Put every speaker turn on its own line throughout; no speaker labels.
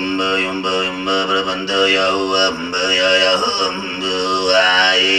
அம்பு எம்பு எம்பு பிரபந்த யௌ அம்பு யௌ அம்பு ஆயே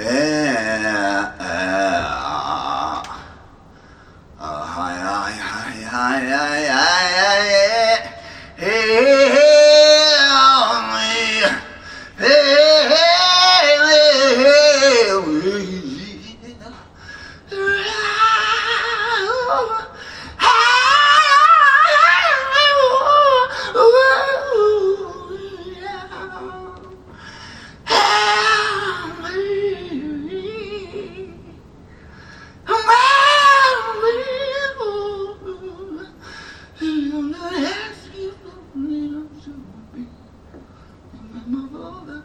Uh. ay, ay, ay, ay. to be my mother.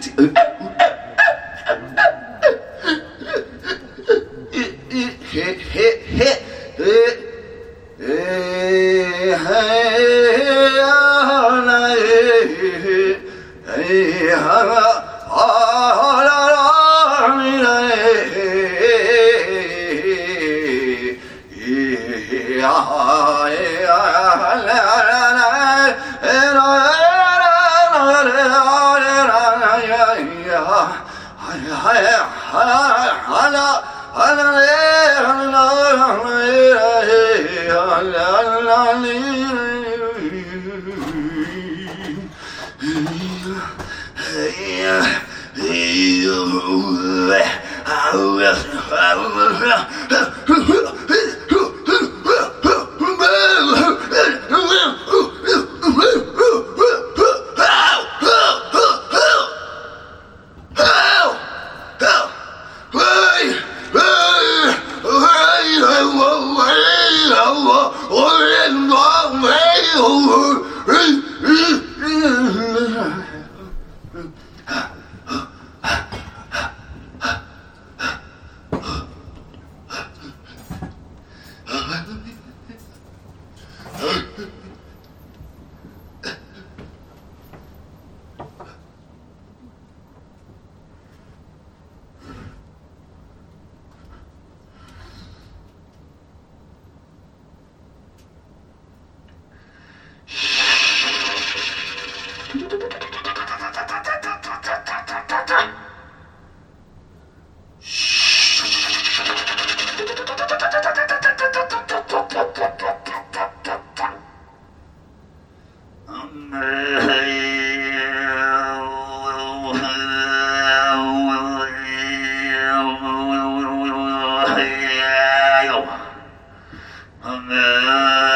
I yeah. Oh, yeah. Oh, yeah. Amen. Uh,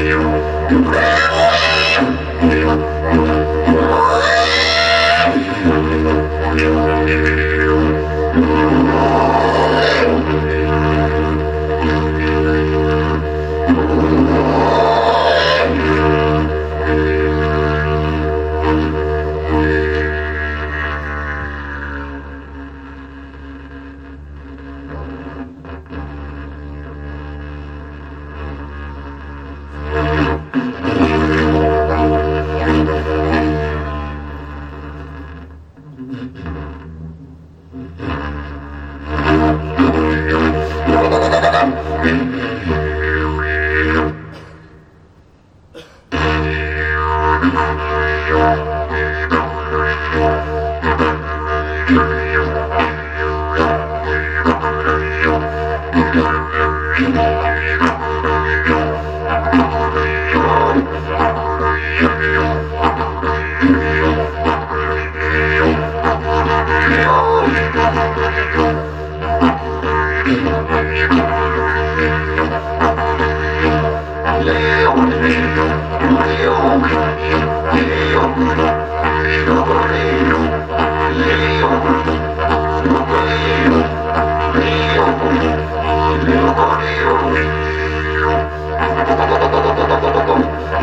you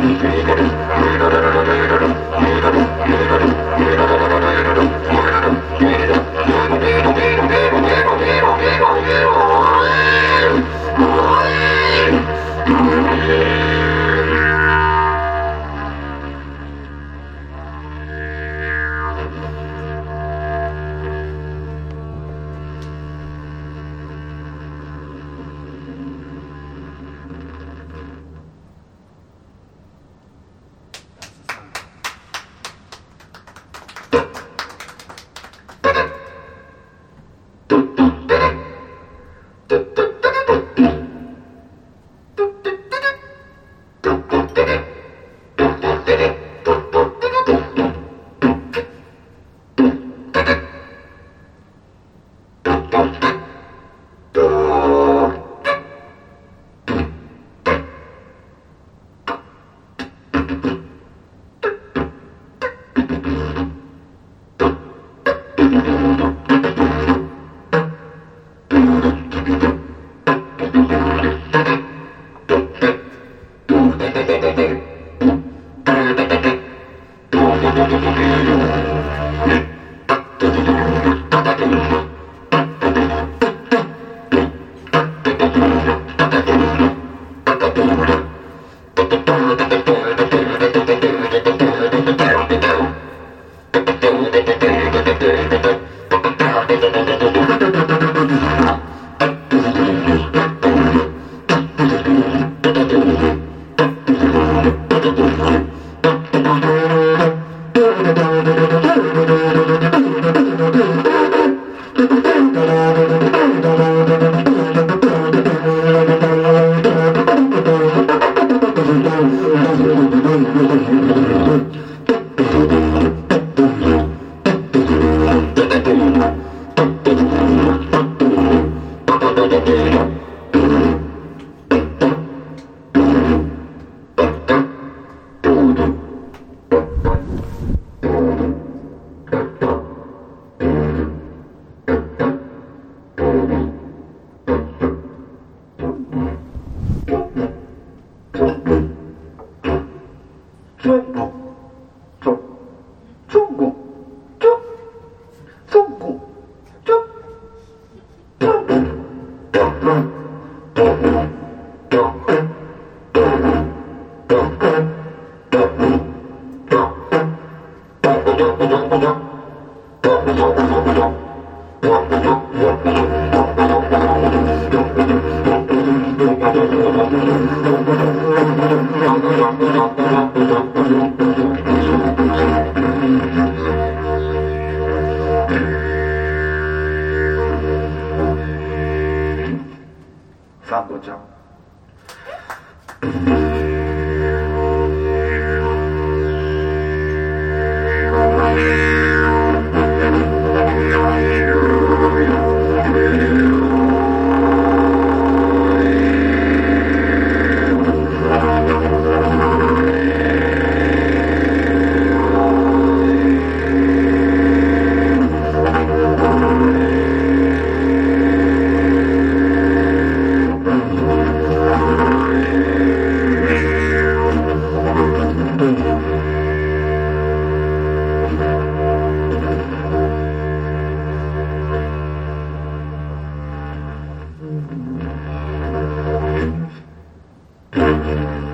Thank you. Phạm của cháu. Thank